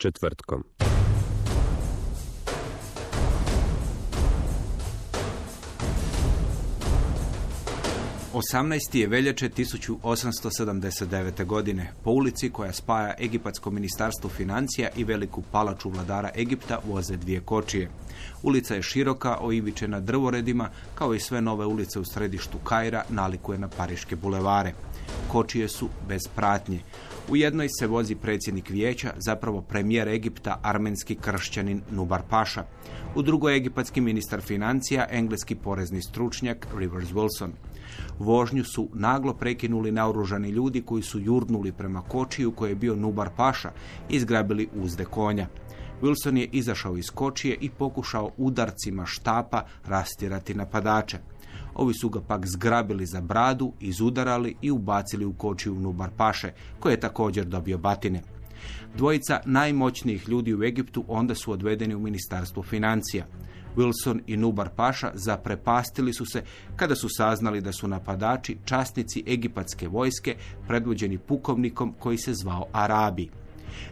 Četvrtkom. 18. je veljače 1879. godine. Po ulici koja spaja Egipatsko ministarstvo financija i veliku palaču vladara Egipta voze dvije kočije. Ulica je široka, oivičena drvoredima, kao i sve nove ulice u središtu Kaira, nalikuje na pariške bulevare. Kočije su bez pratnje. U jednoj se vozi predsjednik vijeća, zapravo premijer Egipta, armenski kršćanin Nubar Paša. U drugoj egipatski ministar financija, engleski porezni stručnjak Rivers Wilson. Vožnju su naglo prekinuli naoružani ljudi koji su jurnuli prema kočiju koji je bio Nubar Paša i izgrabili uzde konja. Wilson je izašao iz kočije i pokušao udarcima štapa rastjerati napadače. Ovi su ga pak zgrabili za bradu, izudarali i ubacili u kočiju Nubar Paše, koji je također dobio batine. Dvojica najmoćnijih ljudi u Egiptu onda su odvedeni u ministarstvo financija. Wilson i Nubar Paša zaprepastili su se kada su saznali da su napadači časnici egipatske vojske predvođeni pukovnikom koji se zvao Arabi.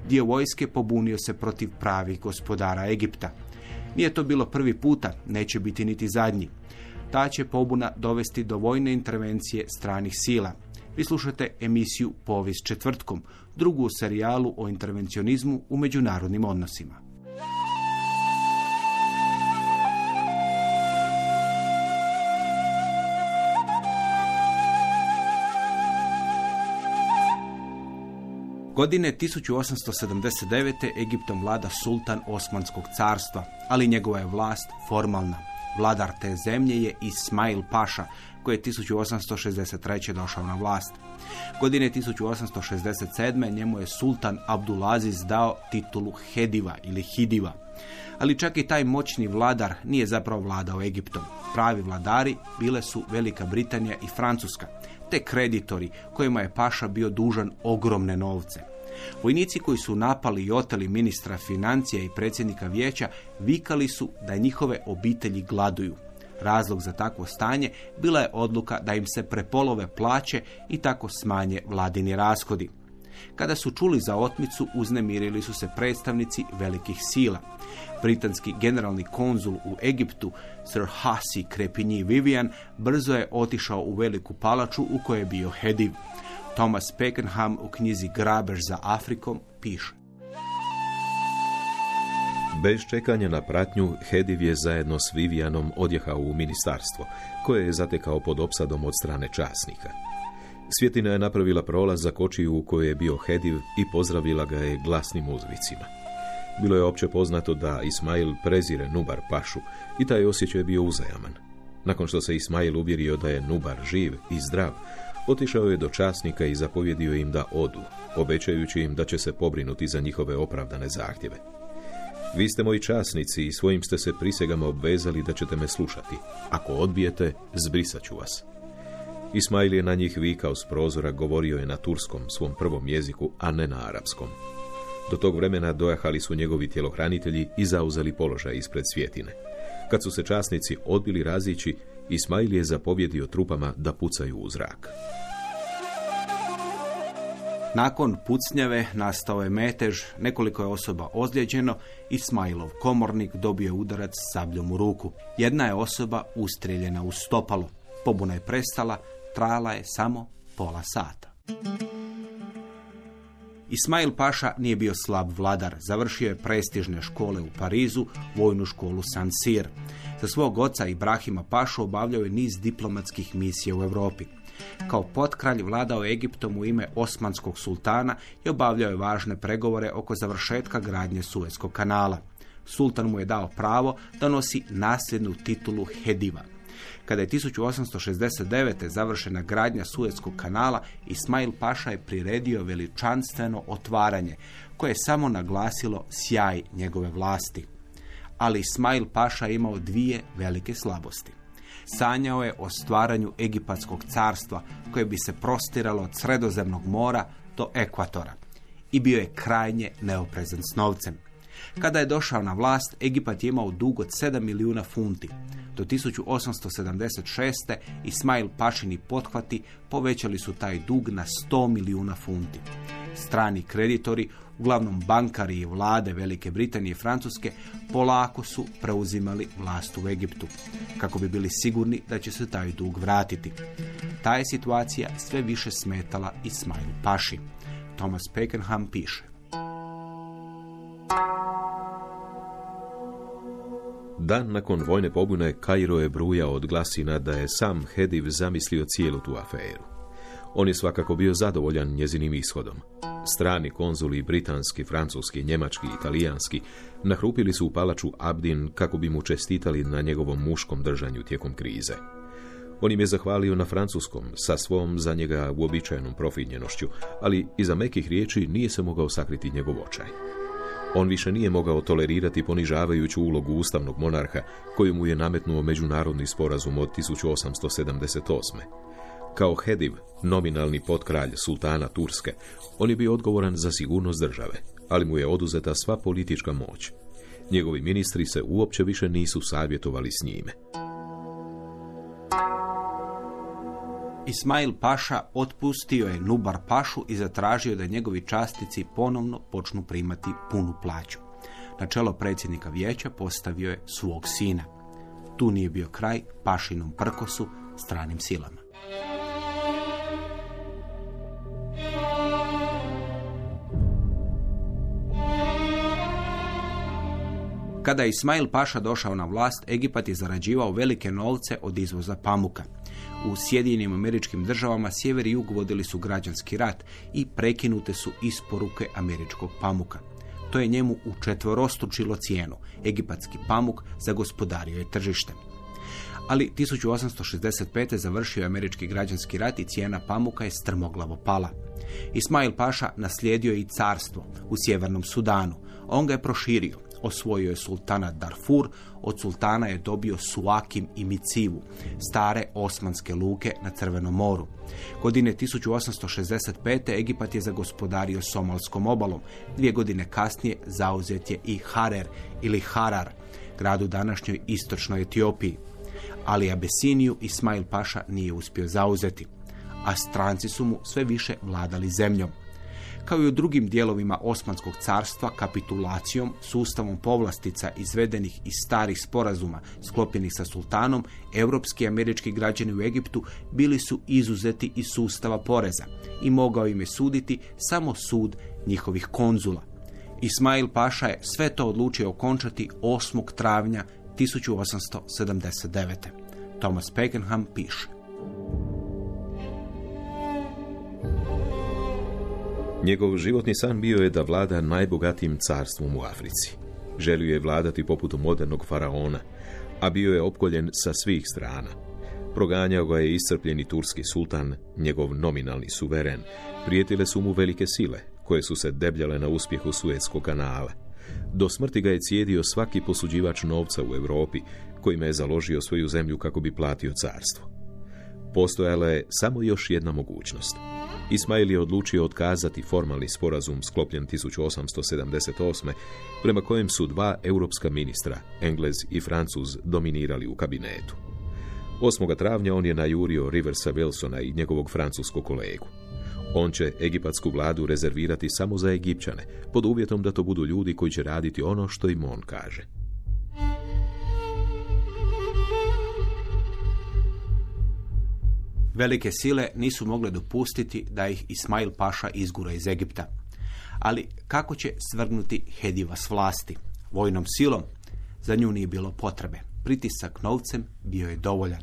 Dio vojske pobunio se protiv pravih gospodara Egipta. Nije to bilo prvi puta, neće biti niti zadnji. Ta će pobuna dovesti do vojne intervencije stranih sila. Vi slušate emisiju Povijest četvrtkom, drugu serijalu o intervencionizmu u međunarodnim odnosima. Godine 1879. Egiptom vlada sultan Osmanskog carstva, ali njegova je vlast formalna. Vladar te zemlje je Ismail Paša, koji je 1863. došao na vlast. Godine 1867. njemu je sultan Abdulaziz dao titulu Hediva ili Hidiva. Ali čak i taj moćni vladar nije zapravo vladao Egiptom. Pravi vladari bile su Velika Britanija i Francuska, te kreditori kojima je Paša bio dužan ogromne novce. Vojnici koji su napali i oteli ministra financija i predsjednika vijeća vikali su da njihove obitelji gladuju. Razlog za takvo stanje bila je odluka da im se prepolove plaće i tako smanje vladini rashodi. Kada su čuli za otmicu, uznemirili su se predstavnici velikih sila. Britanski generalni konzul u Egiptu, Sir Hasi Krepinji Vivian, brzo je otišao u veliku palaču u kojoj je bio Hediv. Thomas Pakenham u knjizi Grabež za Afrikom piše. Bez čekanja na pratnju, Hediv je zajedno s Vivianom odjehao u ministarstvo, koje je zatekao pod opsadom od strane časnika. Svjetina je napravila prolaz za kočiju u kojoj je bio Hediv i pozdravila ga je glasnim uzvicima. Bilo je opće poznato da Ismail prezire Nubar Pašu i taj osjećaj je bio uzajaman. Nakon što se Ismail uvjerio da je Nubar živ i zdrav, otišao je do časnika i zapovjedio im da odu, obećajući im da će se pobrinuti za njihove opravdane zahtjeve. Vi ste moji časnici i svojim ste se prisegama obvezali da ćete me slušati. Ako odbijete, zbrisat ću vas. Ismail je na njih vikao s prozora, govorio je na turskom, svom prvom jeziku, a ne na arapskom. Do tog vremena dojahali su njegovi tjelohranitelji i zauzeli položaj ispred svjetine. Kad su se časnici odbili razići, Ismail je zapovjedio trupama da pucaju u zrak. Nakon pucnjave nastao je metež, nekoliko je osoba ozlijeđeno, Ismailov komornik dobio udarac sabljom u ruku. Jedna je osoba ustreljena u stopalo. Pobuna je prestala, trajala je samo pola sata. Ismail Paša nije bio slab vladar, završio je prestižne škole u Parizu, vojnu školu San Sir. Za svog oca Ibrahima Pašu obavljao je niz diplomatskih misija u Europi. Kao potkralj vladao Egiptom u ime Osmanskog sultana i obavljao je važne pregovore oko završetka gradnje Suezkog kanala. Sultan mu je dao pravo da nosi nasljednu titulu Hediva. Kada je 1869. završena gradnja Suezkog kanala, Ismail Paša je priredio veličanstveno otvaranje, koje je samo naglasilo sjaj njegove vlasti. Ali Ismail Paša je imao dvije velike slabosti. Sanjao je o stvaranju Egipatskog carstva koje bi se prostiralo od sredozemnog mora do ekvatora i bio je krajnje neoprezan s novcem. Kada je došao na vlast, Egipat je imao dug od 7 milijuna funti. Do 1876. Ismail Pašini pothvati povećali su taj dug na 100 milijuna funti. Strani kreditori, uglavnom bankari i vlade Velike Britanije i Francuske, polako su preuzimali vlast u Egiptu, kako bi bili sigurni da će se taj dug vratiti. Ta je situacija sve više smetala Ismailu Paši. Thomas Pakenham piše. Dan nakon vojne pobune Kairo je brujao od glasina da je sam Hediv zamislio cijelu tu aferu. On je svakako bio zadovoljan njezinim ishodom. Strani konzuli, britanski, francuski, njemački, italijanski, nahrupili su u palaču Abdin kako bi mu čestitali na njegovom muškom držanju tijekom krize. On im je zahvalio na francuskom, sa svom za njega uobičajenom profinjenošću, ali iza mekih riječi nije se mogao sakriti njegov očaj. On više nije mogao tolerirati ponižavajuću ulogu ustavnog monarha koju mu je nametnuo međunarodni sporazum od 1878. Kao Hediv, nominalni potkralj sultana Turske, on je bio odgovoran za sigurnost države, ali mu je oduzeta sva politička moć. Njegovi ministri se uopće više nisu savjetovali s njime. Ismail Paša otpustio je Nubar Pašu i zatražio da njegovi častici ponovno počnu primati punu plaću. Na čelo predsjednika vijeća postavio je svog sina. Tu nije bio kraj Pašinom prkosu stranim silama. Kada je Ismail Paša došao na vlast, Egipat je zarađivao velike novce od izvoza pamuka. U Sjedinjenim američkim državama sjever i jug vodili su građanski rat i prekinute su isporuke američkog pamuka. To je njemu učetvorostručilo cijenu. Egipatski pamuk zagospodario je tržište. Ali 1865. završio američki građanski rat i cijena pamuka je strmoglavo pala. Ismail Paša naslijedio je i carstvo u sjevernom Sudanu. On ga je proširio. Osvojio je sultana Darfur, od sultana je dobio Suakim i Micivu, stare osmanske luke na Crvenom moru. Godine 1865. Egipat je zagospodario Somalskom obalom. Dvije godine kasnije zauzet je i Harer ili Harar, grad u današnjoj istočnoj Etiopiji. Ali Abesiniju Ismail Paša nije uspio zauzeti, a stranci su mu sve više vladali zemljom kao i u drugim dijelovima Osmanskog carstva kapitulacijom, sustavom povlastica izvedenih iz starih sporazuma sklopljenih sa sultanom, europski i američki građani u Egiptu bili su izuzeti iz sustava poreza i mogao im je suditi samo sud njihovih konzula. Ismail Paša je sve to odlučio okončati 8. travnja 1879. Thomas Pakenham piše. Njegov životni san bio je da vlada najbogatijim carstvom u Africi. Želio je vladati poput modernog faraona, a bio je opkoljen sa svih strana. Proganjao ga je iscrpljeni turski sultan, njegov nominalni suveren. Prijetile su mu velike sile, koje su se debljale na uspjehu Suetskog kanala. Do smrti ga je cijedio svaki posuđivač novca u Europi, kojima je založio svoju zemlju kako bi platio carstvo. Postojala je samo još jedna mogućnost – Ismail je odlučio otkazati formalni sporazum sklopljen 1878. prema kojem su dva europska ministra, Englez i Francuz, dominirali u kabinetu. 8. travnja on je najurio Riversa Wilsona i njegovog francuskog kolegu. On će egipatsku vladu rezervirati samo za Egipćane, pod uvjetom da to budu ljudi koji će raditi ono što im on kaže. Velike sile nisu mogle dopustiti da ih Ismail Paša izgura iz Egipta. Ali kako će svrgnuti Hediva s vlasti? Vojnom silom? Za nju nije bilo potrebe. Pritisak novcem bio je dovoljan.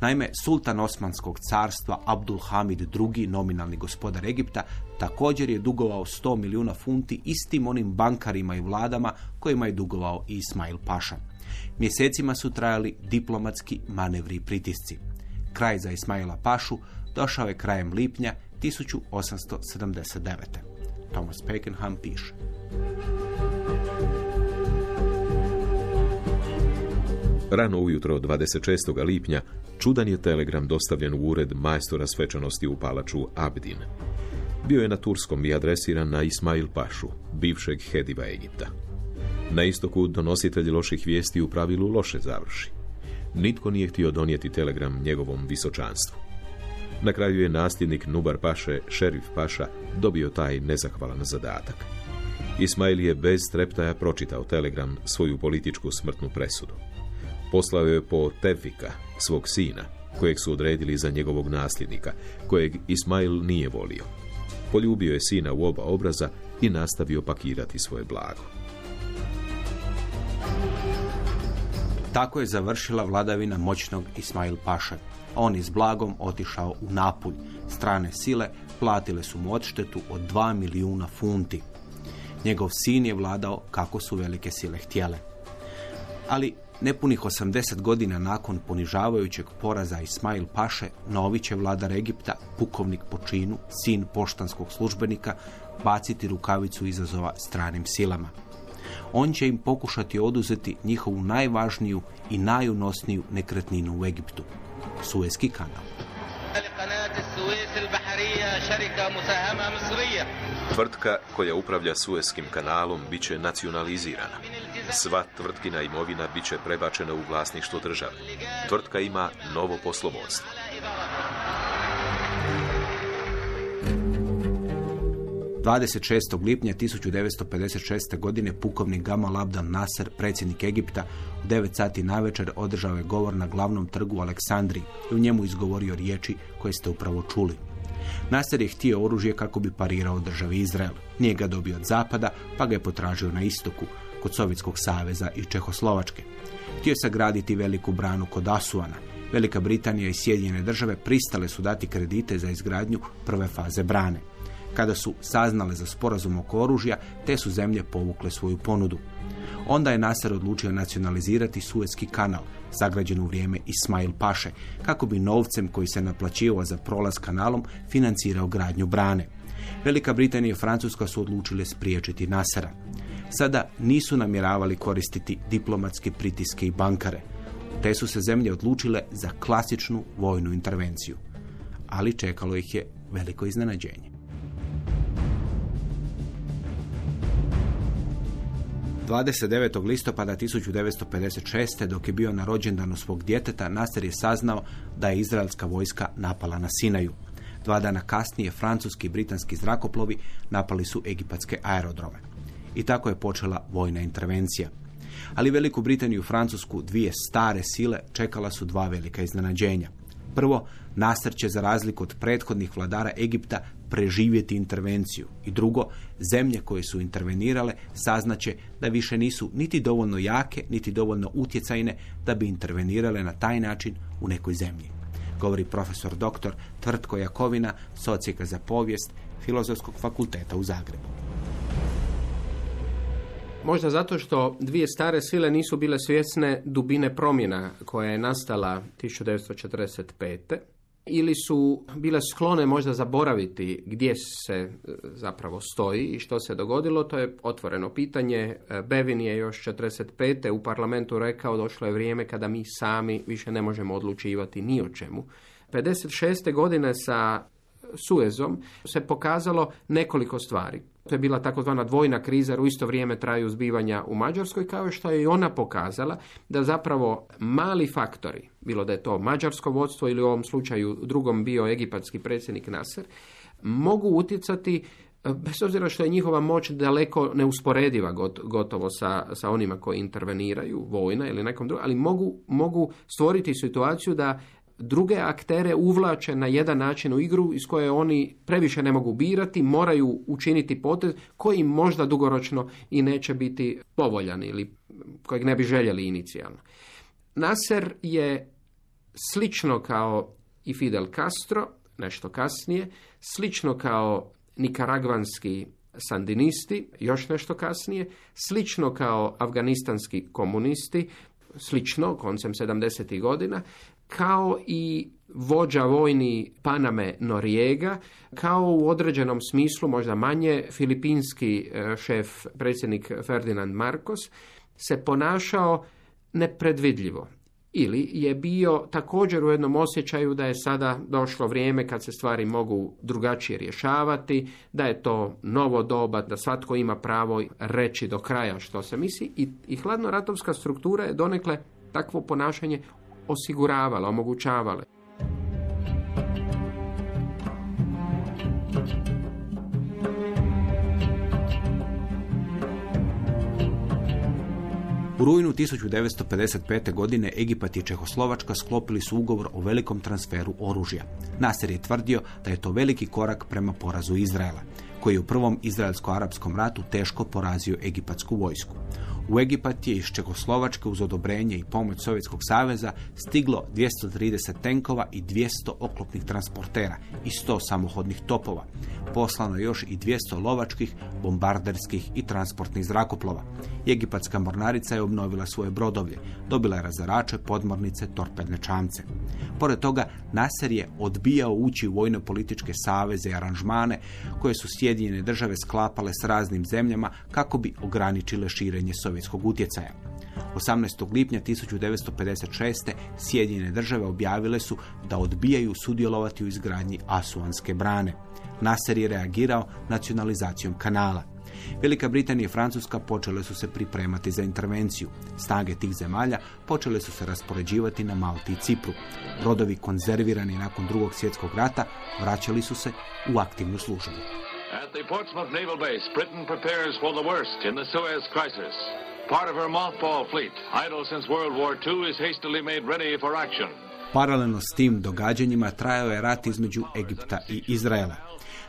Naime, sultan Osmanskog carstva Abdul Hamid II, nominalni gospodar Egipta, također je dugovao 100 milijuna funti istim onim bankarima i vladama kojima je dugovao i Ismail Paša. Mjesecima su trajali diplomatski manevri i pritisci. Kraj za Ismaila Pašu došao je krajem lipnja 1879. Thomas Pakenham piše. Rano ujutro 26. lipnja čudan je telegram dostavljen u ured majstora svečanosti u palaču Abdin. Bio je na turskom i adresiran na Ismail Pašu, bivšeg Hediva Egipta. Na istoku donositelj loših vijesti u pravilu loše završi. Nitko nije htio donijeti telegram njegovom visočanstvu. Na kraju je nasljednik Nubar Paše, šerif Paša, dobio taj nezahvalan zadatak. Ismail je bez treptaja pročitao telegram svoju političku smrtnu presudu. Poslao je po Tevika, svog sina, kojeg su odredili za njegovog nasljednika, kojeg Ismail nije volio. Poljubio je sina u oba obraza i nastavio pakirati svoje blago. Tako je završila vladavina moćnog Ismail Paša. On s blagom otišao u Napulj. Strane sile platile su mu odštetu od 2 milijuna funti. Njegov sin je vladao kako su velike sile htjele. Ali nepunih 80 godina nakon ponižavajućeg poraza Ismail Paše, novi će vladar Egipta, pukovnik po činu, sin poštanskog službenika, baciti rukavicu izazova stranim silama. On će im pokušati oduzeti njihovu najvažniju i najunosniju nekretninu u Egiptu, Suezki kanal. Tvrtka koja upravlja Suezkim kanalom bit će nacionalizirana. Sva tvrtkina imovina bit će prebačena u vlasništvo države. Tvrtka ima novo poslovodstvo. 26. lipnja 1956. godine pukovnik Gamal Abdel Nasser, predsjednik Egipta, u 9 sati navečer održao je govor na glavnom trgu u Aleksandriji i u njemu izgovorio riječi koje ste upravo čuli. Nasser je htio oružje kako bi parirao državi Izrael. Nije ga dobio od zapada, pa ga je potražio na istoku, kod Sovjetskog saveza i Čehoslovačke. Htio je sagraditi veliku branu kod Asuana. Velika Britanija i Sjedinjene države pristale su dati kredite za izgradnju prve faze brane. Kada su saznale za sporazum oko oružja, te su zemlje povukle svoju ponudu. Onda je Nasser odlučio nacionalizirati Suezki kanal, sagrađen u vrijeme Ismail Paše, kako bi novcem koji se naplaćivao za prolaz kanalom financirao gradnju brane. Velika Britanija i Francuska su odlučile spriječiti Nasera. Sada nisu namjeravali koristiti diplomatske pritiske i bankare. Te su se zemlje odlučile za klasičnu vojnu intervenciju. Ali čekalo ih je veliko iznenađenje. 29. listopada 1956. dok je bio na rođendanu svog djeteta, Nasser je saznao da je izraelska vojska napala na Sinaju. Dva dana kasnije francuski i britanski zrakoplovi napali su egipatske aerodrome. I tako je počela vojna intervencija. Ali Veliku Britaniju i Francusku dvije stare sile čekala su dva velika iznenađenja. Prvo, Nasr će za razliku od prethodnih vladara Egipta preživjeti intervenciju. I drugo, zemlje koje su intervenirale saznaće da više nisu niti dovoljno jake, niti dovoljno utjecajne da bi intervenirale na taj način u nekoj zemlji. Govori profesor doktor Tvrtko Jakovina, socijeka za povijest Filozofskog fakulteta u Zagrebu. Možda zato što dvije stare sile nisu bile svjesne dubine promjena koja je nastala 1945 ili su bile sklone možda zaboraviti gdje se e, zapravo stoji i što se dogodilo, to je otvoreno pitanje. E, Bevin je još 45. u parlamentu rekao došlo je vrijeme kada mi sami više ne možemo odlučivati ni o čemu. 56. godine sa Suezom se pokazalo nekoliko stvari. To je bila takozvana dvojna kriza, jer u isto vrijeme traju zbivanja u Mađarskoj, kao što je i ona pokazala da zapravo mali faktori, bilo da je to mađarsko vodstvo ili u ovom slučaju drugom bio egipatski predsjednik Nasser, mogu utjecati bez obzira što je njihova moć daleko neusporediva gotovo sa, sa onima koji interveniraju, vojna ili nekom drugom, ali mogu, mogu stvoriti situaciju da druge aktere uvlače na jedan način u igru iz koje oni previše ne mogu birati, moraju učiniti potez koji možda dugoročno i neće biti povoljan ili kojeg ne bi željeli inicijalno. Nasser je slično kao i Fidel Castro, nešto kasnije, slično kao nikaragvanski sandinisti, još nešto kasnije, slično kao afganistanski komunisti, slično koncem 70. godina, kao i vođa vojni Paname Noriega, kao u određenom smislu, možda manje, filipinski e, šef, predsjednik Ferdinand Marcos, se ponašao nepredvidljivo. Ili je bio također u jednom osjećaju da je sada došlo vrijeme kad se stvari mogu drugačije rješavati, da je to novo doba, da svatko ima pravo reći do kraja što se misli i, i hladnoratovska struktura je donekle takvo ponašanje osiguravala, omogućavala. U rujnu 1955. godine Egipat i Čehoslovačka sklopili su ugovor o velikom transferu oružja. Nasir je tvrdio da je to veliki korak prema porazu Izraela, koji je u prvom izraelsko-arapskom ratu teško porazio egipatsku vojsku. U Egipat je iz Čehoslovačke uz odobrenje i pomoć Sovjetskog saveza stiglo 230 tenkova i 200 oklopnih transportera i 100 samohodnih topova. Poslano je još i 200 lovačkih, bombarderskih i transportnih zrakoplova. Egipatska mornarica je obnovila svoje brodovlje, dobila je razarače, podmornice, torpedne čamce. Pored toga, Nasser je odbijao ući vojno-političke saveze i aranžmane koje su Sjedinjene države sklapale s raznim zemljama kako bi ograničile širenje sovjetskog utjecaja. 18. lipnja 1956. Sjedinjene države objavile su da odbijaju sudjelovati u izgradnji Asuanske brane. Nasser je reagirao nacionalizacijom kanala. Velika Britanija i Francuska počele su se pripremati za intervenciju. Snage tih zemalja počele su se raspoređivati na Malti i Cipru. Brodovi konzervirani nakon drugog svjetskog rata vraćali su se u aktivnu službu. At the Portsmouth Naval Base, Britain prepares for the worst in the Suez crisis. Part of her mothball fleet, idle since World War II, is hastily made ready for action. Paralelno s tim događanjima trajao je rat između Egipta i Izraela.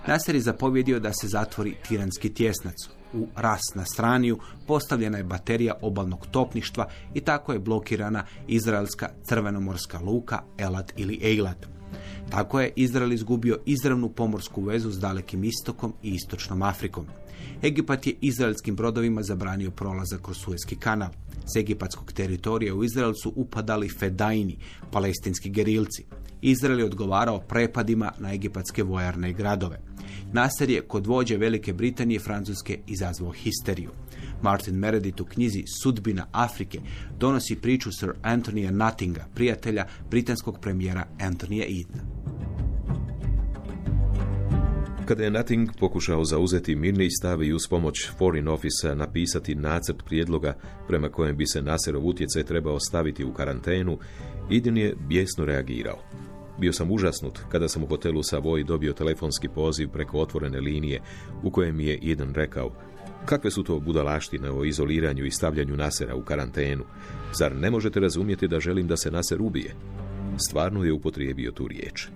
Nasser je zapovjedio da se zatvori tiranski tjesnac. U Ras na straniju postavljena je baterija obalnog topništva i tako je blokirana izraelska crvenomorska luka Elat ili Eilat. Tako je Izrael izgubio izravnu pomorsku vezu s dalekim istokom i istočnom Afrikom. Egipat je izraelskim brodovima zabranio prolazak kroz Suezki kanal. S egipatskog teritorija u Izrael su upadali Fedajni, palestinski gerilci. Izrael je odgovarao prepadima na egipatske vojarne i gradove. Nasser je kod vođe Velike Britanije i Francuske izazvao histeriju. Martin Meredith u knjizi Sudbina Afrike donosi priču Sir Anthony'a Nottinga, prijatelja britanskog premijera Anthony'a Edena. Kada je Nutting pokušao zauzeti mirni stav i uz pomoć Foreign Office napisati nacrt prijedloga prema kojem bi se Naserov utjecaj trebao staviti u karantenu, Eden je bijesno reagirao. Bio sam užasnut kada sam u hotelu Savoy dobio telefonski poziv preko otvorene linije u kojem je Eden rekao Kakve su to budalaštine o izoliranju i stavljanju Nasera u karantenu? Zar ne možete razumjeti da želim da se Naser ubije? Stvarno je upotrijebio tu riječ.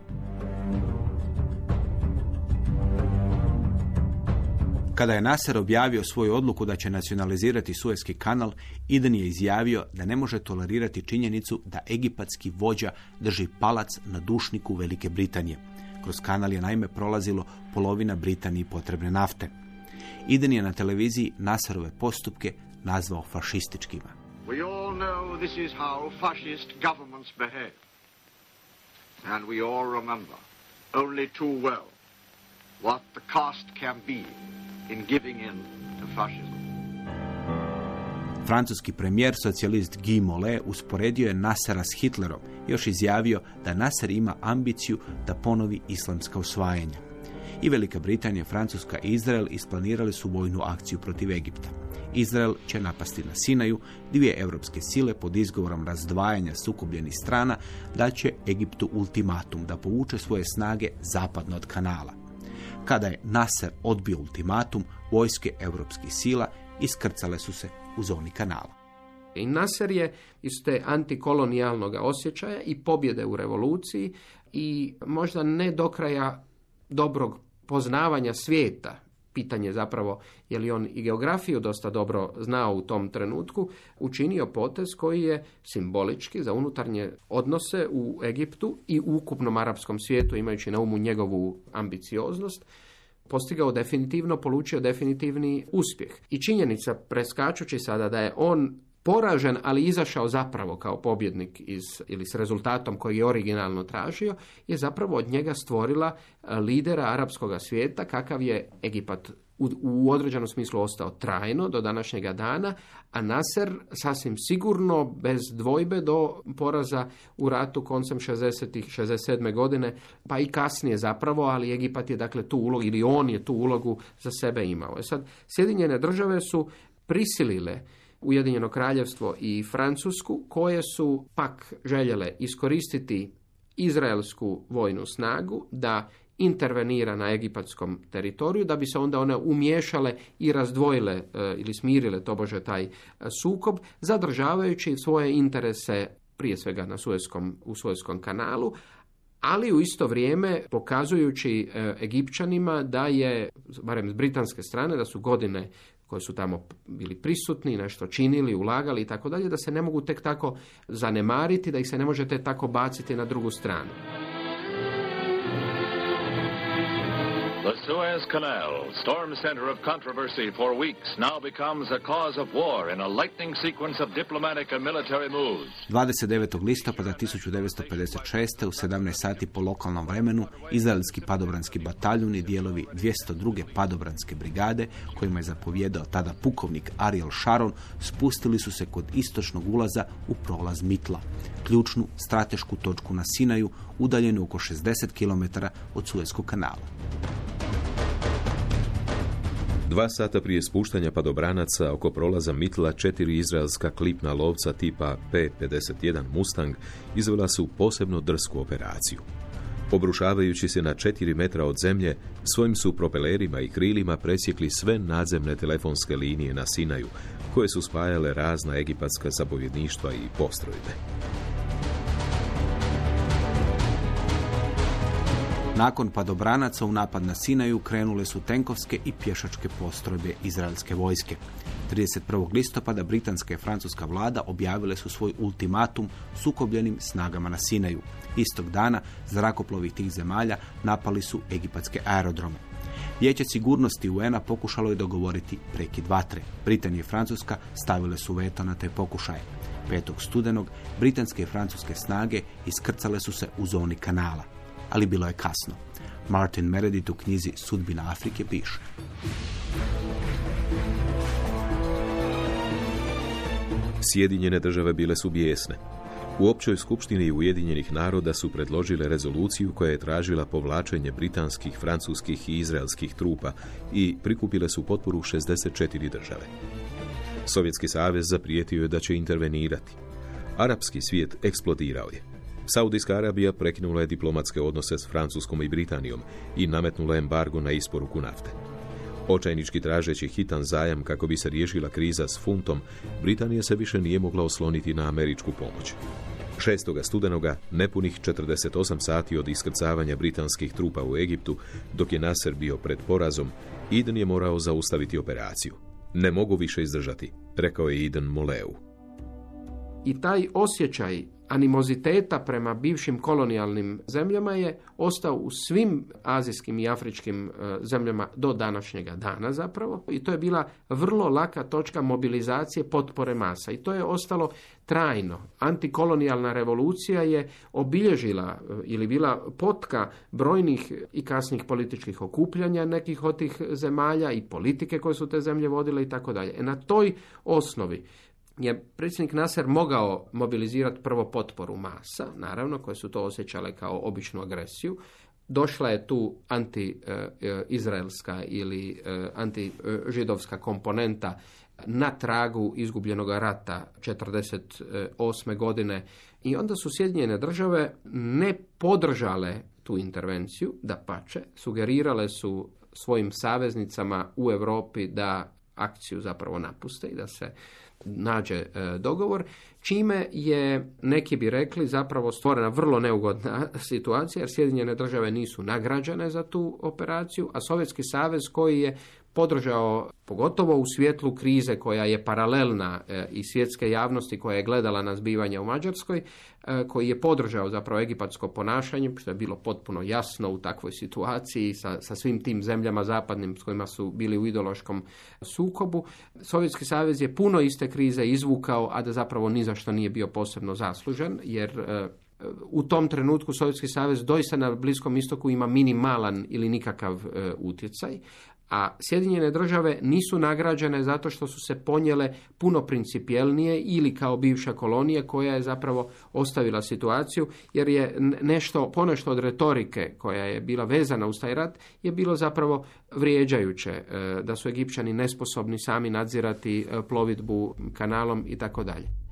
Kada je Nasser objavio svoju odluku da će nacionalizirati Suezki kanal, Iden je izjavio da ne može tolerirati činjenicu da egipatski vođa drži palac na dušniku Velike Britanije. Kroz kanal je naime prolazilo polovina Britaniji potrebne nafte. Iden je na televiziji Nasserove postupke nazvao fašističkima. And we all remember only too well what the cost can be in giving in to fascism. Francuski premijer, socijalist Guy Mollet, usporedio je Nasera s Hitlerom, još izjavio da Nasser ima ambiciju da ponovi islamska osvajanja. I Velika Britanija, Francuska i Izrael isplanirali su vojnu akciju protiv Egipta. Izrael će napasti na Sinaju, dvije europske sile pod izgovorom razdvajanja sukobljenih strana da će Egiptu ultimatum da povuče svoje snage zapadno od kanala. Kada je Nasser odbio ultimatum, vojske europskih sila iskrcale su se u zoni kanala. I Nasser je iz te antikolonijalnog osjećaja i pobjede u revoluciji i možda ne do kraja dobrog poznavanja svijeta, pitanje zapravo je li on i geografiju dosta dobro znao u tom trenutku, učinio potez koji je simbolički za unutarnje odnose u Egiptu i u ukupnom arapskom svijetu, imajući na umu njegovu ambicioznost, postigao definitivno, polučio definitivni uspjeh. I činjenica, preskačući sada da je on poražen, ali izašao zapravo kao pobjednik iz, ili s rezultatom koji je originalno tražio, je zapravo od njega stvorila e, lidera arapskog svijeta kakav je Egipat u, određenom smislu ostao trajno do današnjega dana, a Nasser sasvim sigurno, bez dvojbe do poraza u ratu koncem 60. 67. godine, pa i kasnije zapravo, ali Egipat je dakle tu ulogu, ili on je tu ulogu za sebe imao. E sad, Sjedinjene države su prisilile Ujedinjeno kraljevstvo i Francusku, koje su pak željele iskoristiti izraelsku vojnu snagu da intervenira na egipatskom teritoriju, da bi se onda one umiješale i razdvojile e, ili smirile tobože taj e, sukob, zadržavajući svoje interese prije svega na Suezkom, u Suezkom kanalu, ali u isto vrijeme pokazujući e, Egipćanima da je, barem s britanske strane, da su godine koje su tamo bili prisutni, nešto činili, ulagali i tako dalje, da se ne mogu tek tako zanemariti, da ih se ne možete tako baciti na drugu stranu. The Suez Canal, storm center of controversy for weeks, now becomes a cause of war in a lightning sequence of diplomatic and military moves. 29. listopada 1956. u 17 sati po lokalnom vremenu izraelski padobranski bataljun i dijelovi 202. padobranske brigade, kojima je zapovjedao tada pukovnik Ariel Sharon, spustili su se kod istočnog ulaza u prolaz Mitla, ključnu stratešku točku na Sinaju, udaljenu oko 60 km od Suezkog kanala. Dva sata prije spuštanja padobranaca oko prolaza Mitla četiri izraelska klipna lovca tipa P-51 Mustang izvela su posebno drsku operaciju. Obrušavajući se na četiri metra od zemlje, svojim su propelerima i krilima presjekli sve nadzemne telefonske linije na Sinaju, koje su spajale razna egipatska zapovjedništva i postrojbe. Nakon padobranaca u napad na Sinaju krenule su tenkovske i pješačke postrojbe izraelske vojske. 31. listopada britanska i francuska vlada objavile su svoj ultimatum sukobljenim snagama na Sinaju. Istog dana zrakoplovi tih zemalja napali su egipatske aerodrome. Vijeće sigurnosti UN-a pokušalo je dogovoriti prekid vatre. Britanija i Francuska stavile su veto na te pokušaje. 5. studenog britanske i francuske snage iskrcale su se u zoni kanala ali bilo je kasno. Martin Meredith u knjizi Sudbina Afrike piše. Sjedinjene države bile su bijesne. U općoj skupštini Ujedinjenih naroda su predložile rezoluciju koja je tražila povlačenje britanskih, francuskih i izraelskih trupa i prikupile su potporu 64 države. Sovjetski savez zaprijetio je da će intervenirati. Arapski svijet eksplodirao je. Saudijska Arabija prekinula je diplomatske odnose s Francuskom i Britanijom i nametnula embargo na isporuku nafte. Očajnički tražeći hitan zajam kako bi se riješila kriza s funtom, Britanija se više nije mogla osloniti na američku pomoć. 6. studenoga, nepunih 48 sati od iskrcavanja britanskih trupa u Egiptu, dok je Nasser bio pred porazom, Iden je morao zaustaviti operaciju. Ne mogu više izdržati, rekao je Iden Moleu. I taj osjećaj animoziteta prema bivšim kolonijalnim zemljama je ostao u svim azijskim i afričkim e, zemljama do današnjega dana zapravo i to je bila vrlo laka točka mobilizacije potpore masa i to je ostalo trajno. Antikolonijalna revolucija je obilježila e, ili bila potka brojnih i kasnih političkih okupljanja nekih od tih zemalja i politike koje su te zemlje vodile i tako dalje. E, na toj osnovi je predsjednik Nasser mogao mobilizirati prvo potporu masa, naravno, koje su to osjećale kao običnu agresiju. Došla je tu anti-izraelska ili anti-židovska komponenta na tragu izgubljenog rata 1948. godine i onda su Sjedinjene države ne podržale tu intervenciju, da pače, sugerirale su svojim saveznicama u Europi da akciju zapravo napuste i da se nađe e, dogovor, čime je, neki bi rekli, zapravo stvorena vrlo neugodna situacija, jer Sjedinjene države nisu nagrađene za tu operaciju, a Sovjetski savez koji je podržao, pogotovo u svjetlu krize koja je paralelna e, i svjetske javnosti koja je gledala na zbivanje u Mađarskoj, e, koji je podržao zapravo egipatsko ponašanje, što je bilo potpuno jasno u takvoj situaciji sa, sa svim tim zemljama zapadnim s kojima su bili u ideološkom sukobu. Sovjetski savez je puno iste krize izvukao, a da zapravo ni za što nije bio posebno zaslužen, jer e, u tom trenutku Sovjetski savez doista na Bliskom istoku ima minimalan ili nikakav utjecaj, a Sjedinjene države nisu nagrađene zato što su se ponijele puno principijelnije ili kao bivša kolonija koja je zapravo ostavila situaciju jer je nešto, ponešto od retorike koja je bila vezana uz taj rat je bilo zapravo vrijeđajuće e, da su Egipćani nesposobni sami nadzirati e, plovidbu kanalom i tako dalje.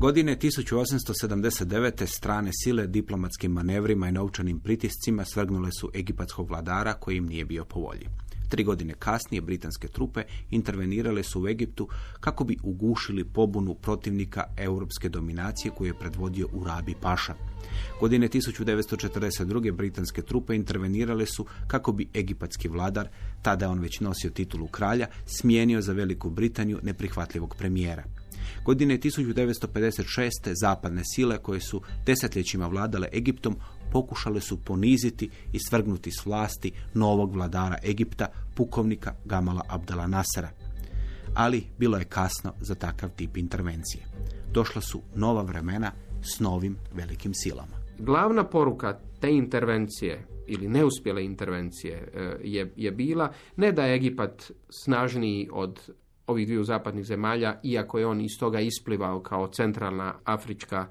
Godine 1879. strane sile diplomatskim manevrima i novčanim pritiscima svrgnule su egipatskog vladara koji im nije bio po volji. Tri godine kasnije britanske trupe intervenirale su u Egiptu kako bi ugušili pobunu protivnika europske dominacije koju je predvodio Urabi Paša. Godine 1942. britanske trupe intervenirale su kako bi egipatski vladar, tada on već nosio titulu kralja, smijenio za Veliku Britaniju neprihvatljivog premijera. Godine 1956. zapadne sile koje su desetljećima vladale Egiptom pokušale su poniziti i svrgnuti s vlasti novog vladara Egipta, pukovnika Gamala Abdala Nasara. Ali bilo je kasno za takav tip intervencije. Došla su nova vremena s novim velikim silama. Glavna poruka te intervencije ili neuspjele intervencije e, je, je bila ne da je Egipat snažniji od ovih dviju zapadnih zemalja, iako je on iz toga isplivao kao centralna afrička,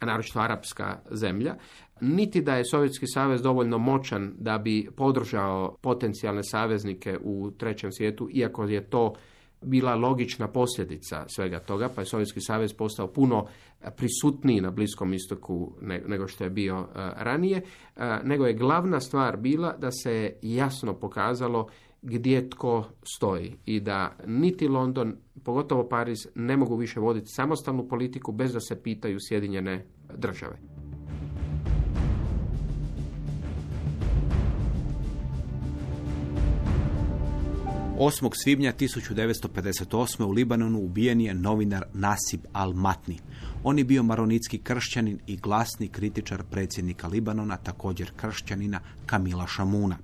a naročito arapska zemlja, niti da je Sovjetski savez dovoljno moćan da bi podržao potencijalne saveznike u trećem svijetu, iako je to bila logična posljedica svega toga, pa je Sovjetski savez postao puno prisutniji na Bliskom istoku nego što je bio e, ranije, e, nego je glavna stvar bila da se jasno pokazalo gdje tko stoji i da niti London, pogotovo Pariz, ne mogu više voditi samostalnu politiku bez da se pitaju Sjedinjene države. Osmog svibnja 1958. u Libanonu ubijen je novinar Nasib al-Matni. On je bio maronitski kršćanin i glasni kritičar predsjednika Libanona, također kršćanina Kamila Šamuna.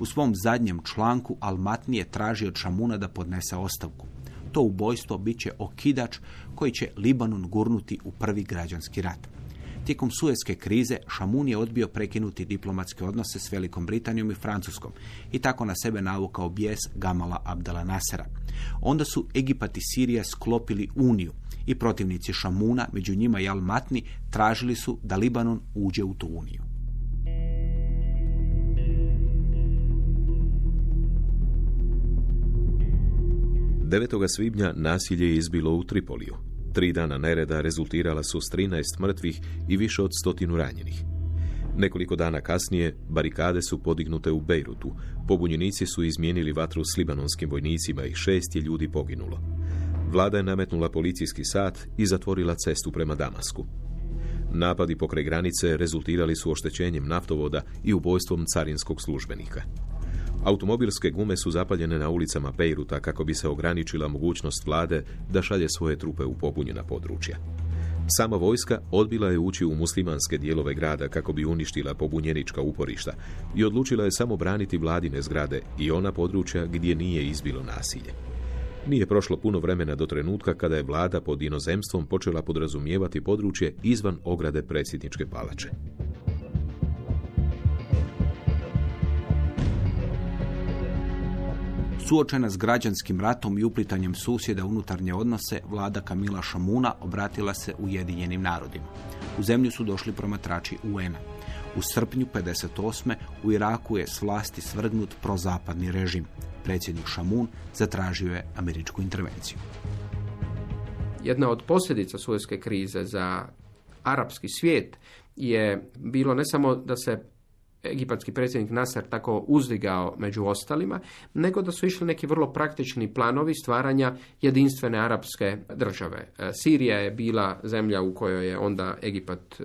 U svom zadnjem članku Almatni je tražio od Šamuna da podnese ostavku. To ubojstvo bit će okidač koji će Libanon gurnuti u prvi građanski rat. Tijekom Suezke krize Šamun je odbio prekinuti diplomatske odnose s Velikom Britanijom i Francuskom i tako na sebe navukao bijes Gamala Abdala Nasera. Onda su Egipat i Sirija sklopili uniju i protivnici Šamuna, među njima i Al-Matni, tražili su da Libanon uđe u tu uniju. 9. svibnja nasilje je izbilo u Tripoliju. Tri dana nereda rezultirala su s 13 mrtvih i više od stotinu ranjenih. Nekoliko dana kasnije barikade su podignute u Bejrutu. Pobunjenici su izmijenili vatru s libanonskim vojnicima i šest je ljudi poginulo. Vlada je nametnula policijski sat i zatvorila cestu prema Damasku. Napadi pokraj granice rezultirali su oštećenjem naftovoda i ubojstvom carinskog službenika. Automobilske gume su zapaljene na ulicama Bejruta kako bi se ograničila mogućnost vlade da šalje svoje trupe u pobunjena područja. Sama vojska odbila je ući u muslimanske dijelove grada kako bi uništila pobunjenička uporišta i odlučila je samo braniti vladine zgrade i ona područja gdje nije izbilo nasilje. Nije prošlo puno vremena do trenutka kada je vlada pod inozemstvom počela podrazumijevati područje izvan ograde predsjedničke palače. Suočena s građanskim ratom i uplitanjem susjeda unutarnje odnose, vlada Kamila Šamuna obratila se Ujedinjenim narodima. U zemlju su došli promatrači UN-a. U srpnju 58. u Iraku je s vlasti svrgnut prozapadni režim. Predsjednik Šamun zatražio je američku intervenciju. Jedna od posljedica suezke krize za arapski svijet je bilo ne samo da se egipatski predsjednik Nasser tako uzdigao među ostalima, nego da su išli neki vrlo praktični planovi stvaranja jedinstvene arapske države. E, Sirija je bila zemlja u kojoj je onda Egipat e,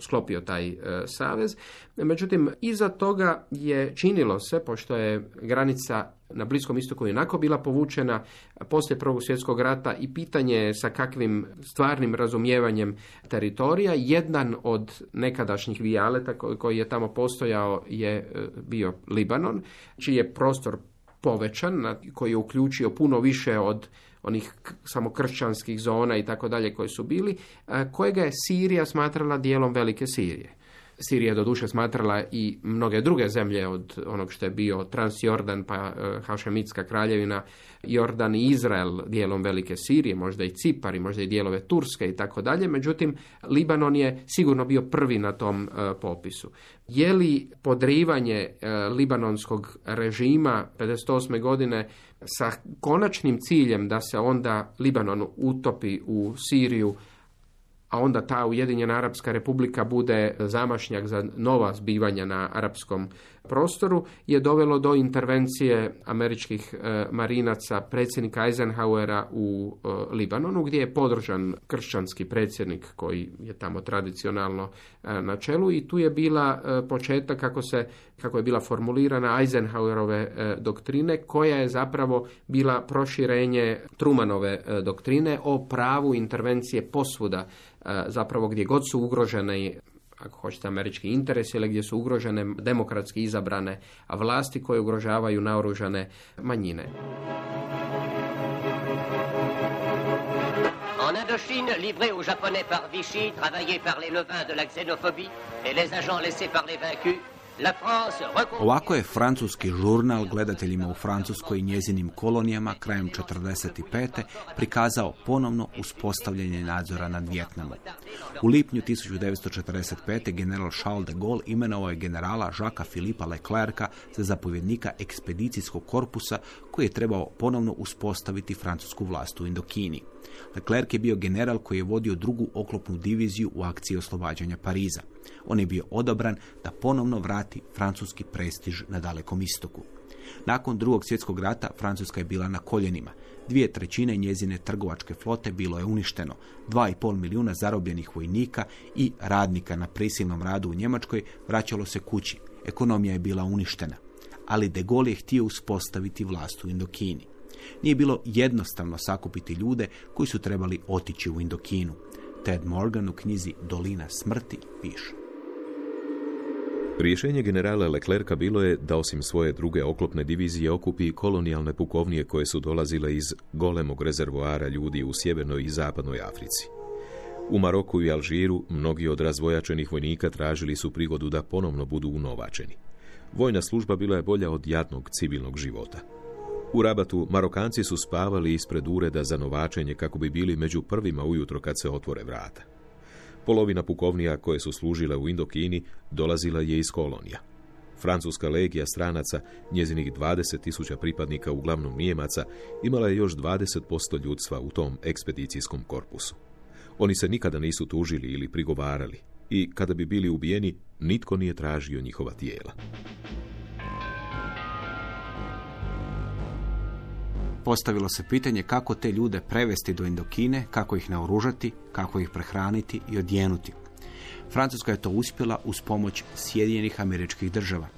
sklopio taj e, savez. Međutim, iza toga je činilo se, pošto je granica na Bliskom istoku onako bila povučena poslije Prvog svjetskog rata i pitanje je sa kakvim stvarnim razumijevanjem teritorija. Jedan od nekadašnjih vijaleta koji je tamo postojao je e, bio Libanon, čiji je prostor povećan, koji je uključio puno više od onih samokršćanskih zona i tako dalje koji su bili, kojega je Sirija smatrala dijelom Velike Sirije. Sirija je doduše smatrala i mnoge druge zemlje od onog što je bio Transjordan pa e, Hašemitska kraljevina, Jordan i Izrael dijelom Velike Sirije, možda i Cipar i možda i dijelove Turske i tako dalje. Međutim, Libanon je sigurno bio prvi na tom e, popisu. Je li podrivanje e, libanonskog režima 58. godine sa konačnim ciljem da se onda Libanon utopi u Siriju a onda ta Ujedinjena Arapska republika bude zamašnjak za nova zbivanja na arapskom prostoru, je dovelo do intervencije američkih e, marinaca predsjednika Eisenhowera u e, Libanonu, gdje je podržan kršćanski predsjednik koji je tamo tradicionalno e, na čelu. I tu je bila početak kako, se, kako je bila formulirana Eisenhowerove doktrine, koja je zapravo bila proširenje Trumanove doktrine o pravu intervencije posvuda zapravo gdje god su ugrožene ako hoćete američki interes ili gdje su ugrožene demokratski izabrane vlasti koje ugrožavaju naoružane manjine. En Indochine, livré aux Japonais par Vichy, travaillé par les levains de la xénophobie et les agents laissés par les vaincus, Ovako je francuski žurnal gledateljima u Francuskoj i njezinim kolonijama krajem 45. prikazao ponovno uspostavljanje nadzora nad Vjetnamom. U lipnju 1945. general Charles de Gaulle imenovao je generala Žaka Filipa Leclerca za zapovjednika ekspedicijskog korpusa koji je trebao ponovno uspostaviti francusku vlast u Indokini. Leclerc je bio general koji je vodio drugu oklopnu diviziju u akciji oslobađanja Pariza. On je bio odabran da ponovno vrati francuski prestiž na dalekom istoku. Nakon drugog svjetskog rata Francuska je bila na koljenima. Dvije trećine njezine trgovačke flote bilo je uništeno. Dva i pol milijuna zarobljenih vojnika i radnika na prisilnom radu u Njemačkoj vraćalo se kući. Ekonomija je bila uništena. Ali de Gaulle je htio uspostaviti vlast u Indokini. Nije bilo jednostavno sakupiti ljude koji su trebali otići u Indokinu. Ted Morgan u knjizi Dolina smrti piše. Rješenje generala Leclerca bilo je da osim svoje druge oklopne divizije okupi kolonijalne pukovnije koje su dolazile iz golemog rezervoara ljudi u sjevernoj i zapadnoj Africi. U Maroku i Alžiru mnogi od razvojačenih vojnika tražili su prigodu da ponovno budu unovačeni. Vojna služba bila je bolja od jadnog civilnog života. U rabatu Marokanci su spavali ispred ureda za novačenje kako bi bili među prvima ujutro kad se otvore vrata. Polovina pukovnija koje su služile u Indokini dolazila je iz kolonija. Francuska legija stranaca, njezinih 20.000 pripadnika, uglavnom Nijemaca, imala je još 20% ljudstva u tom ekspedicijskom korpusu. Oni se nikada nisu tužili ili prigovarali i kada bi bili ubijeni, nitko nije tražio njihova tijela. Postavilo se pitanje kako te ljude prevesti do Indokine, kako ih naoružati, kako ih prehraniti i odjenuti. Francuska je to uspjela uz pomoć Sjedinjenih američkih država.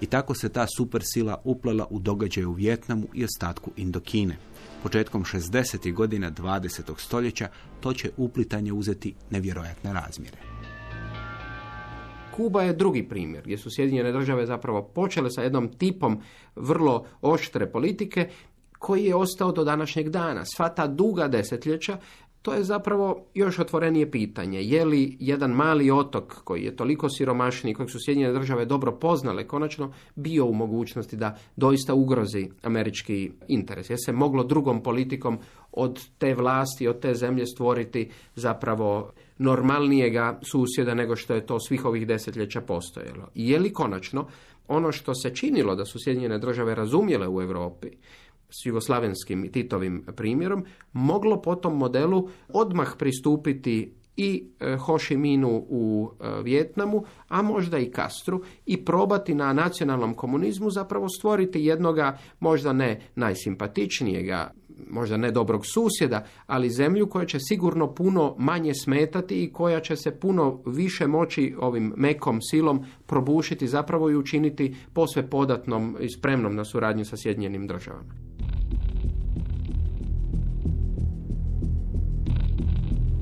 I tako se ta supersila uplela u događaje u Vjetnamu i ostatku Indokine. Početkom 60. godina 20. stoljeća to će uplitanje uzeti nevjerojatne razmjere. Kuba je drugi primjer, gdje su Sjedinjene države zapravo počele sa jednom tipom vrlo oštre politike koji je ostao do današnjeg dana. Sva ta duga desetljeća, to je zapravo još otvorenije pitanje. Je li jedan mali otok koji je toliko siromašni, kojeg su Sjedinjene države dobro poznale, konačno bio u mogućnosti da doista ugrozi američki interes. Je se moglo drugom politikom od te vlasti, od te zemlje stvoriti zapravo normalnijega susjeda nego što je to svih ovih desetljeća postojalo. I je li konačno ono što se činilo da su Sjedinjene države razumjele u Europi, s jugoslavenskim i Titovim primjerom, moglo po tom modelu odmah pristupiti i e, Ho Chi Minhu u e, Vjetnamu, a možda i Kastru i probati na nacionalnom komunizmu zapravo stvoriti jednoga možda ne najsimpatičnijega možda ne dobrog susjeda, ali zemlju koja će sigurno puno manje smetati i koja će se puno više moći ovim mekom silom probušiti zapravo i učiniti posve podatnom i spremnom na suradnju sa Sjedinjenim državama.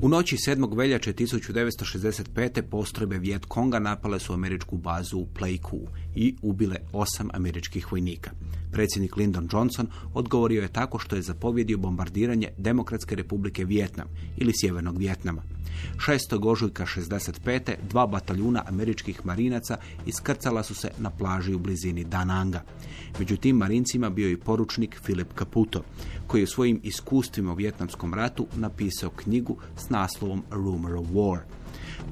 U noći 7. veljače 1965. postrojbe Viet Konga napale su američku bazu u Pleiku i ubile osam američkih vojnika. Predsjednik Lyndon Johnson odgovorio je tako što je zapovjedio bombardiranje Demokratske republike Vijetnam ili Sjevernog Vijetnama. 6. ožujka 65. dva bataljuna američkih marinaca iskrcala su se na plaži u blizini Dananga. Među tim marincima bio i poručnik Filip Caputo, koji je svojim iskustvima u Vjetnamskom ratu napisao knjigu s naslovom Rumor of War.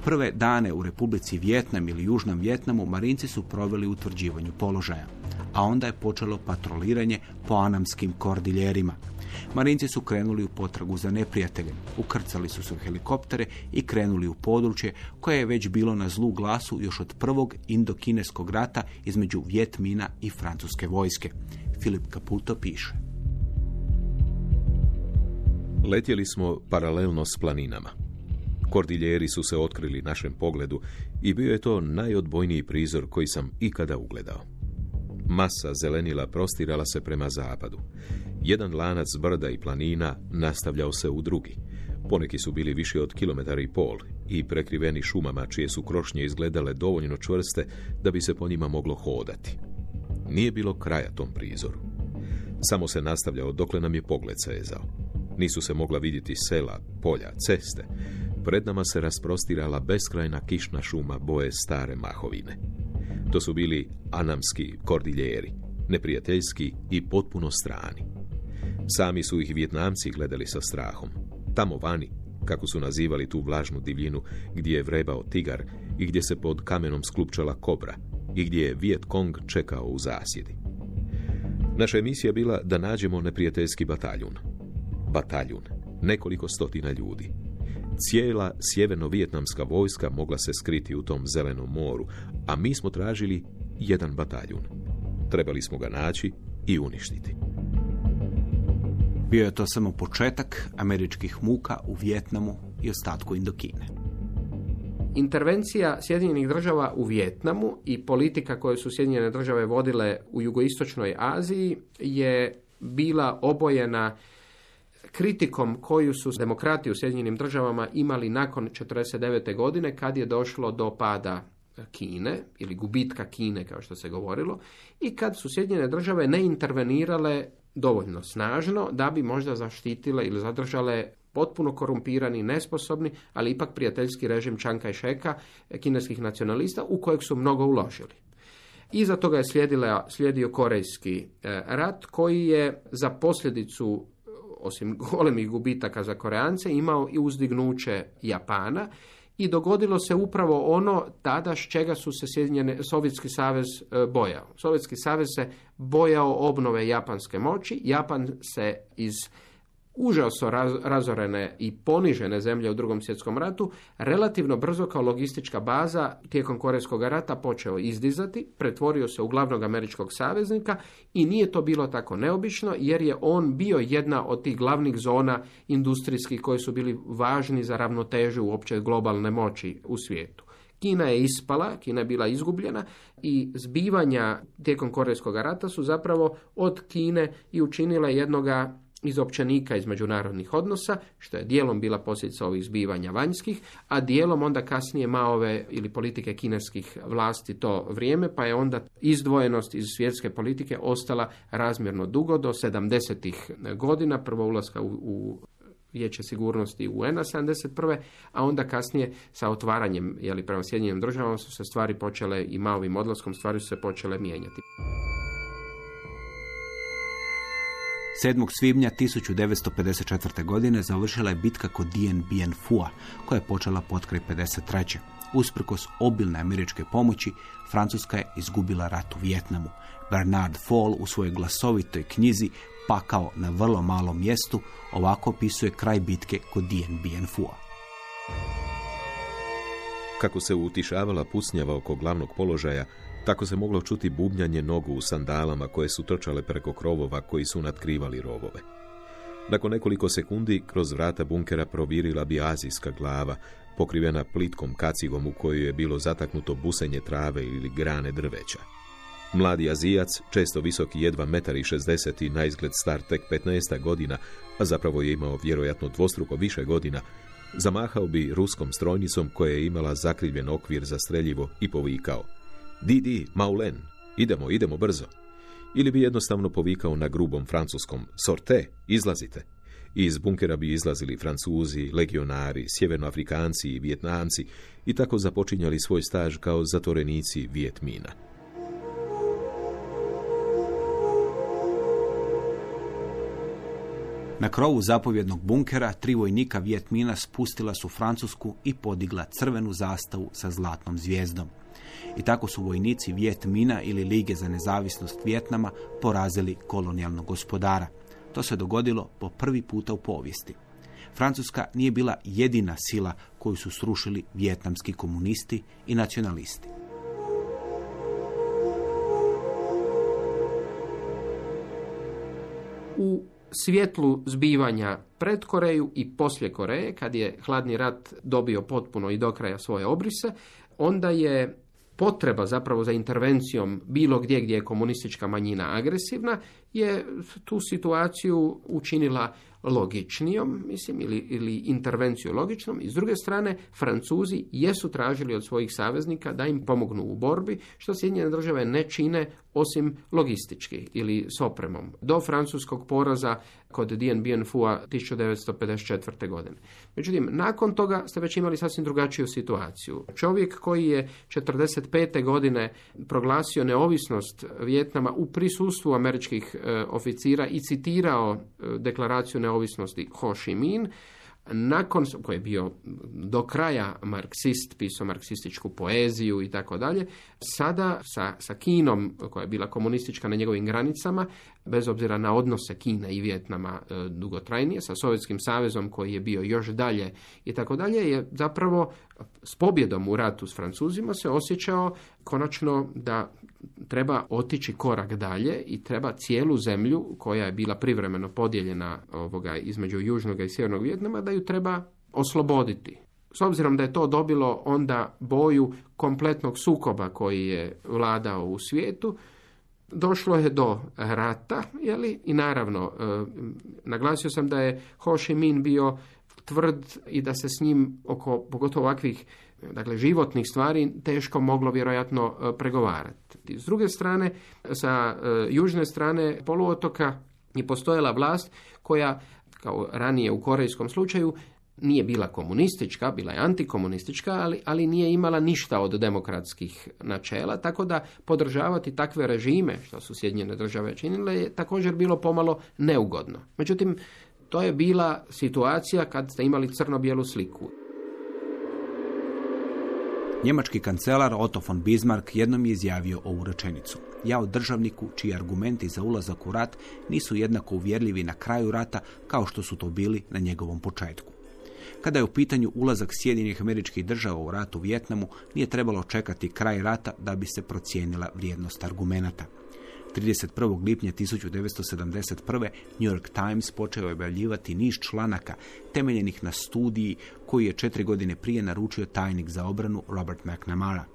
Prve dane u Republici Vjetnam ili Južnom Vjetnamu marinci su proveli utvrđivanju položaja, a onda je počelo patroliranje po anamskim kordiljerima. Marinci su krenuli u potragu za neprijateljem, ukrcali su se helikoptere i krenuli u područje koje je već bilo na zlu glasu još od prvog indokineskog rata između Vjetmina i francuske vojske. Filip Caputo piše. Letjeli smo paralelno s planinama. Kordiljeri su se otkrili našem pogledu i bio je to najodbojniji prizor koji sam ikada ugledao. Masa zelenila prostirala se prema zapadu. Jedan lanac brda i planina nastavljao se u drugi. Poneki su bili više od kilometara i pol i prekriveni šumama čije su krošnje izgledale dovoljno čvrste da bi se po njima moglo hodati. Nije bilo kraja tom prizoru. Samo se nastavljao dokle nam je pogled sezao. Nisu se mogla vidjeti sela, polja, ceste. Pred nama se rasprostirala beskrajna kišna šuma boje stare mahovine. To su bili anamski kordiljeri, neprijateljski i potpuno strani. Sami su ih Vjetnamci gledali sa strahom. Tamo vani, kako su nazivali tu vlažnu divljinu, gdje je vrebao tigar i gdje se pod kamenom sklupčala kobra i gdje je Viet Cong čekao u zasjedi. Naša emisija bila da nađemo neprijateljski bataljun. Bataljun, nekoliko stotina ljudi. Cijela sjeverno-vijetnamska vojska mogla se skriti u tom zelenom moru, a mi smo tražili jedan bataljun. Trebali smo ga naći i uništiti. Bio je to samo početak američkih muka u Vjetnamu i ostatku Indokine. Intervencija Sjedinjenih država u Vjetnamu i politika koju su Sjedinjene države vodile u jugoistočnoj Aziji je bila obojena kritikom koju su demokrati u Sjedinjenim državama imali nakon 1949. godine kad je došlo do pada Kine ili gubitka Kine kao što se govorilo i kad su Sjedinjene države ne intervenirale dovoljno snažno da bi možda zaštitile ili zadržale potpuno korumpirani, nesposobni, ali ipak prijateljski režim Čanka i Šeka, kineskih nacionalista, u kojeg su mnogo uložili. Iza toga je slijedila, slijedio Korejski e, rat koji je za posljedicu osim golemih gubitaka za Koreance, imao i uzdignuće Japana i dogodilo se upravo ono tada s čega su se Sjedinjene, Sovjetski savez e, bojao. Sovjetski savez se bojao obnove japanske moći, Japan se iz užasno razorene i ponižene zemlje u drugom svjetskom ratu, relativno brzo kao logistička baza tijekom Korejskog rata počeo izdizati, pretvorio se u glavnog američkog saveznika i nije to bilo tako neobično jer je on bio jedna od tih glavnih zona industrijskih koji su bili važni za ravnotežu uopće globalne moći u svijetu. Kina je ispala, Kina je bila izgubljena i zbivanja tijekom Korejskog rata su zapravo od Kine i učinila jednoga iz općenika iz međunarodnih odnosa, što je dijelom bila posljedica ovih zbivanja vanjskih, a dijelom onda kasnije Maove ili politike kineskih vlasti to vrijeme, pa je onda izdvojenost iz svjetske politike ostala razmjerno dugo do 70. godina, prvo ulaska u, u Vijeće sigurnosti UN-a 71. a onda kasnije sa otvaranjem jeli, prema Sjedinjenim državama su se stvari počele i Maovim odlaskom stvari su se počele mijenjati. 7. svibnja 1954. godine završila je bitka kod Dien Bien Phu, koja je počela potkraj 53. Usprkos obilne američke pomoći, Francuska je izgubila rat u Vjetnamu. Bernard Fall u svojoj glasovitoj knjizi Pakao na vrlo malom mjestu ovako opisuje kraj bitke kod Dien Bien Phu. Kako se utišavala pusnjava oko glavnog položaja, tako se moglo čuti bubnjanje nogu u sandalama koje su trčale preko krovova koji su natkrivali rovove. Nakon nekoliko sekundi kroz vrata bunkera provirila bi azijska glava, pokrivena plitkom kacigom u kojoj je bilo zataknuto busenje trave ili grane drveća. Mladi azijac, često visoki jedva metar i 60 i na izgled star tek 15 godina, a zapravo je imao vjerojatno dvostruko više godina, zamahao bi ruskom strojnicom koja je imala zakrivljen okvir za streljivo i povikao Di, di, maulen, idemo, idemo brzo. Ili bi jednostavno povikao na grubom francuskom Sorte, izlazite. Iz bunkera bi izlazili Francuzi, legionari, sjevernoafrikanci i Vjetnamci i tako započinjali svoj staž kao zatvorenici Vjetmina. Na krovu zapovjednog bunkera tri vojnika Vjetmina spustila su Francusku i podigla crvenu zastavu sa zlatnom zvijezdom. I tako su vojnici Vjetmina ili Lige za nezavisnost Vjetnama porazili kolonijalnog gospodara. To se dogodilo po prvi puta u povijesti. Francuska nije bila jedina sila koju su srušili vjetnamski komunisti i nacionalisti. U svjetlu zbivanja pred Koreju i poslije Koreje, kad je hladni rat dobio potpuno i do kraja svoje obrise, onda je potreba zapravo za intervencijom bilo gdje gdje je komunistička manjina agresivna je tu situaciju učinila logičnijom, mislim, ili, ili intervenciju logičnom. I s druge strane, Francuzi jesu tražili od svojih saveznika da im pomognu u borbi, što Sjedinjene države ne čine osim logistički ili s opremom. Do francuskog poraza kod Dien Bien Phu 1954. godine. Međutim, nakon toga ste već imali sasvim drugačiju situaciju. Čovjek koji je 45. godine proglasio neovisnost Vjetnama u prisustvu američkih e, oficira i citirao e, deklaraciju neovisnosti Ho Chi Minh, nakon koji je bio do kraja marksist, pisao marksističku poeziju i tako dalje, sada sa, sa Kinom koja je bila komunistička na njegovim granicama, bez obzira na odnose Kine i Vjetnama e, dugotrajnije, sa Sovjetskim savezom koji je bio još dalje i tako dalje, je zapravo s pobjedom u ratu s Francuzima se osjećao konačno da treba otići korak dalje i treba cijelu zemlju koja je bila privremeno podijeljena ovoga između južnog i sjevernog Vjetnama da ju treba osloboditi. S obzirom da je to dobilo onda boju kompletnog sukoba koji je vladao u svijetu, došlo je do rata, jeli? i naravno, e, naglasio sam da je Ho Chi Minh bio tvrd i da se s njim oko pogotovo ovakvih dakle, životnih stvari teško moglo vjerojatno e, pregovarati. S druge strane, sa e, južne strane poluotoka je postojala vlast koja, kao ranije u korejskom slučaju, nije bila komunistička, bila je antikomunistička, ali, ali nije imala ništa od demokratskih načela, tako da podržavati takve režime, što su Sjedinjene države činile, je također bilo pomalo neugodno. Međutim, to je bila situacija kad ste imali crno-bijelu sliku. Njemački kancelar Otto von Bismarck jednom je izjavio ovu rečenicu. Ja o državniku čiji argumenti za ulazak u rat nisu jednako uvjerljivi na kraju rata kao što su to bili na njegovom početku. Kada je u pitanju ulazak Sjedinjenih američkih država u rat u Vjetnamu, nije trebalo čekati kraj rata da bi se procijenila vrijednost argumenata. 31. lipnja 1971. New York Times počeo je objavljivati niz članaka temeljenih na studiji koji je četiri godine prije naručio tajnik za obranu Robert McNamara.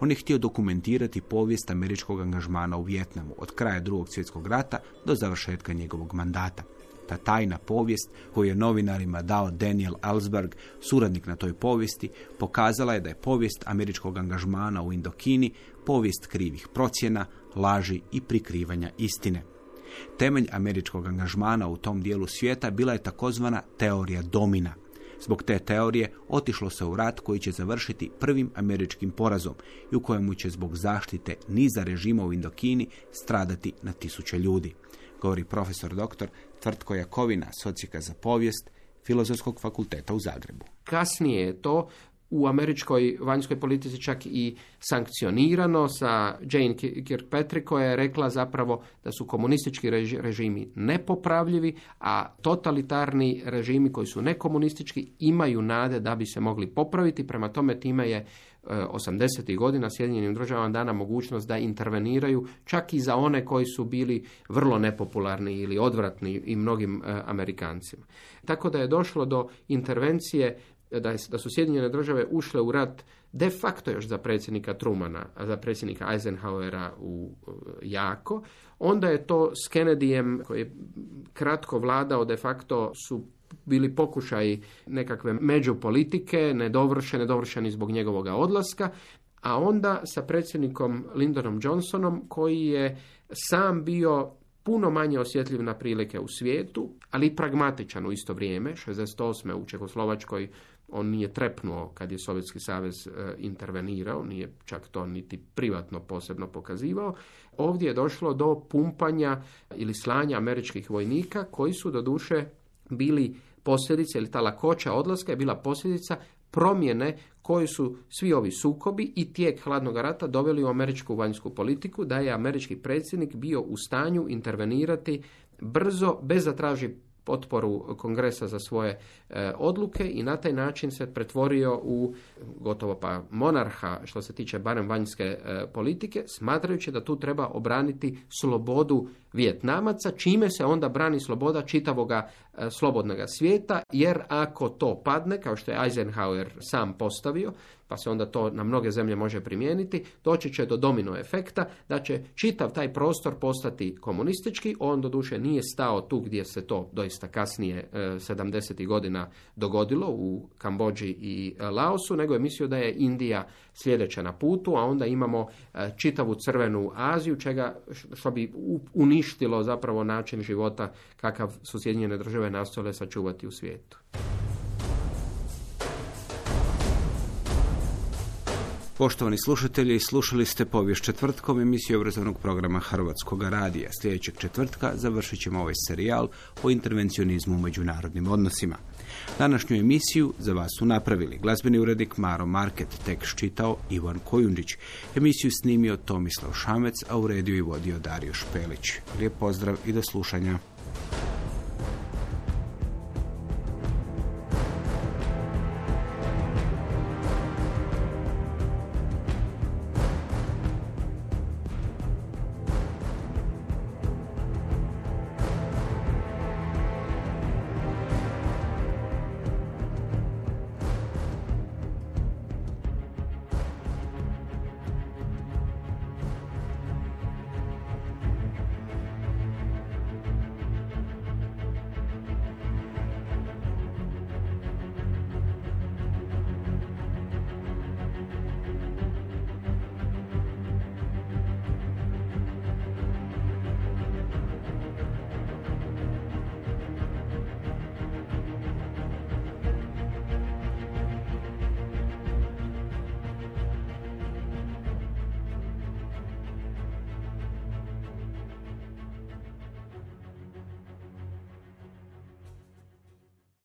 On je htio dokumentirati povijest američkog angažmana u Vjetnamu od kraja drugog svjetskog rata do završetka njegovog mandata. Ta tajna povijest koju je novinarima dao Daniel Ellsberg, suradnik na toj povijesti, pokazala je da je povijest američkog angažmana u Indokini povijest krivih procjena, laži i prikrivanja istine. Temelj američkog angažmana u tom dijelu svijeta bila je takozvana teorija domina. Zbog te teorije otišlo se u rat koji će završiti prvim američkim porazom i u kojemu će zbog zaštite niza režima u Indokini stradati na tisuće ljudi. Govori profesor doktor Tvrtko Jakovina, socijaka za povijest Filozofskog fakulteta u Zagrebu. Kasnije je to u američkoj vanjskoj politici čak i sankcionirano sa Jane Kirkpatrick koja je rekla zapravo da su komunistički reži- režimi nepopravljivi, a totalitarni režimi koji su nekomunistički imaju nade da bi se mogli popraviti. Prema tome time je 80. godina Sjedinjenim državama dana mogućnost da interveniraju čak i za one koji su bili vrlo nepopularni ili odvratni i mnogim e, Amerikancima. Tako da je došlo do intervencije da, je, da su Sjedinjene države ušle u rat de facto još za predsjednika Trumana, a za predsjednika Eisenhowera u e, jako, onda je to s Kennedyjem koji je kratko vladao de facto su bili pokušaji nekakve međupolitike, nedovršene, nedovršeni zbog njegovoga odlaska, a onda sa predsjednikom Lyndon Johnsonom koji je sam bio puno manje osjetljiv na prilike u svijetu, ali i pragmatičan u isto vrijeme. 68. u Čekoslovačkoj on nije trepnuo kad je Sovjetski savez e, intervenirao, nije čak to niti privatno posebno pokazivao. Ovdje je došlo do pumpanja ili slanja američkih vojnika koji su doduše bili posljedica ili ta lakoća odlaska je bila posljedica promjene koji su svi ovi sukobi i tijek hladnog rata doveli u američku vanjsku politiku, da je američki predsjednik bio u stanju intervenirati brzo, bez da traži potporu kongresa za svoje e, odluke i na taj način se pretvorio u gotovo pa monarha što se tiče barem vanjske e, politike, smatrajući da tu treba obraniti slobodu Vjetnamaca, čime se onda brani sloboda čitavoga e, slobodnoga svijeta, jer ako to padne, kao što je Eisenhower sam postavio, pa se onda to na mnoge zemlje može primijeniti, doći će do domino efekta da će čitav taj prostor postati komunistički, on doduše nije stao tu gdje se to doista kasnije 70. godina dogodilo u Kambođi i e, Laosu, nego je mislio da je Indija sljedeća na putu, a onda imamo e, čitavu crvenu Aziju, čega što bi uništilo zapravo način života kakav su Sjedinjene države nastojale sačuvati u svijetu. Poštovani slušatelji, slušali ste povijest četvrtkom emisiju obrazovnog programa Hrvatskog radija. Sljedećeg četvrtka završit ćemo ovaj serijal o intervencionizmu u međunarodnim odnosima. Današnju emisiju za vas su napravili glazbeni urednik Maro Market, tekst čitao Ivan Kojundić. Emisiju snimio Tomislav Šamec, a u rediju i vodio Dario Špelić. Lijep pozdrav i do slušanja.